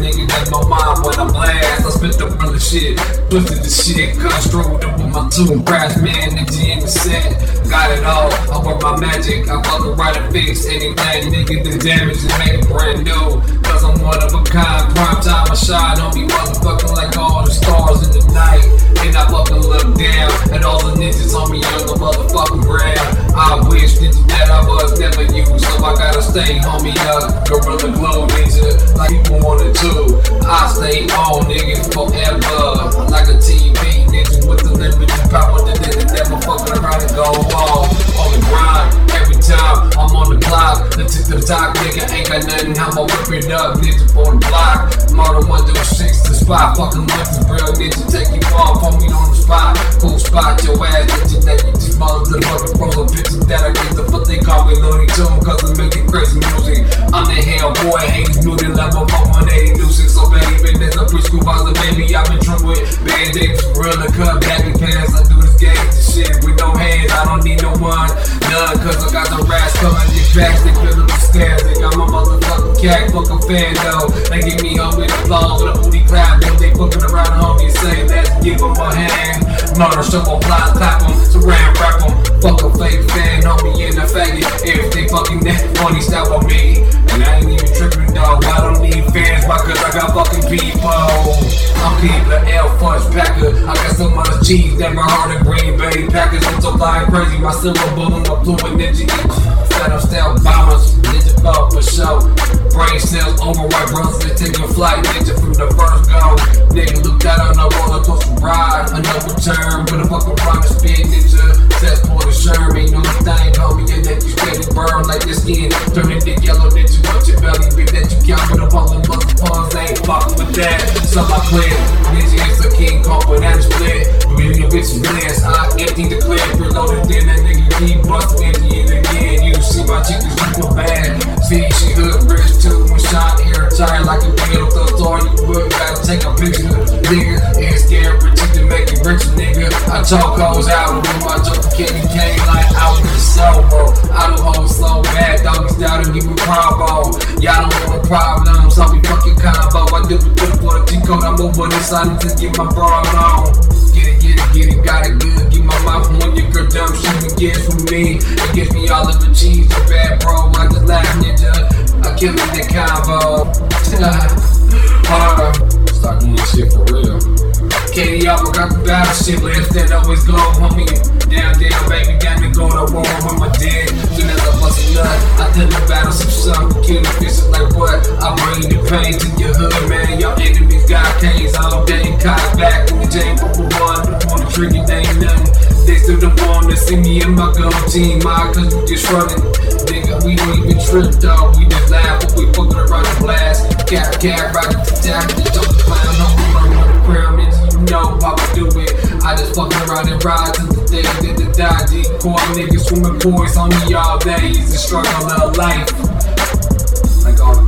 run a blast. I spit the real shit, twisted the shit, construed up with my two brass man, nigga in the set. Got it all, I work my magic, I fuck around and fix anything, nigga, the damage and make it brand new. Cause I'm one of a kind, prime time I shine on me, motherfucking like all the stars in the night. And I fucking look down at all the ninjas on me, younger motherfucking ground. I wish that I was never you, so I gotta stay homie up. Gorilla glow Stay on niggas forever. Like a TV ninja with the limited power that nigga never fucking around and go off. On the grind, every time I'm on the clock. The tick to the top, nigga ain't got nothing. I'ma whip it up, ninja for the block. Through six to spot. Fucking this real ninja, take you off on me on the spot. Cool spot, your ass ninja, that you just motherfucking roll a bitch that I get the fuck they call me Looney Tune, cause I'm making crazy music. I'm the hell boy, Hades muted true with band-aids, real cut, baggy pants. I do this game to shit with no hands. I don't need no one, none, cause I got the rats coming in back. They fill up the stairs. They got my motherfucking cat, fuck a fan though. They give me home with the flow, with a booty clap. Then they fucking around homie and say, let's give them a hand. Murder, shovel, fly, clap them, surround, rap them. Fuck a fake fan, homie, and a faggot. If they fucking that funny style on me. And I need because I got fucking people. I'm keeping the L Fudge Packer. I got some so much cheese that my heart of Green Bay Packers. I'm so flying crazy. My silver bullet, my blue and ninja. Set up style bombers, ninja fuck for show. Brain cells over white brothers, they taking flight, ninja from the first go. Nigga looked out on a roller coaster ride. Another turn, with a fucking and spin, ninja. That's for the sherm, ain't no thing, homie. And that you steady burn like the skin. Turn into yellow, ninja. Watch your belly, big that you count with a ball that. So I clear. Ninja is a king, caught with that split. Really a bitch bless. I empty the clip, reloaded, then that nigga keep busting empty it again. You see my chick is super bad. See, she hood rich too. When shot air tired like a wheel. The door you would gotta take a picture. Nigga, it's scared rich to make it rich, nigga. I talk hoes out with my joker candy cane like out with the sober. I do hoes so bad, doggy style to give me combo. Y'all don't want a be fucking combo. I do it good for the G code, I'm over this side to get my broad on. Get it, get it, get it, got it good. Get my mouth on your girl dumb shit it gets from me. It gives me all of the cheese, the bad bro. I just laugh, ninja. I kill it, that combo. Hard. Start doing shit for real. K.D I got the battle shit, let's that always go, homie. Down, down, baby, got me going to war with my dick. Soon as I bust a nut, I tell the battle some something, kill the fish like what? See me and my girl team, my cause we just running. Nigga, we don't even trip, dog. We just laugh, but we fucking around the blast. Cat, right at the down, just the clown, no, we run on the ground, nigga you know how we do it. I just fucking around and ride to the day that the die. Decoy niggas swimming boys on me all day. It's a struggle of life. Like all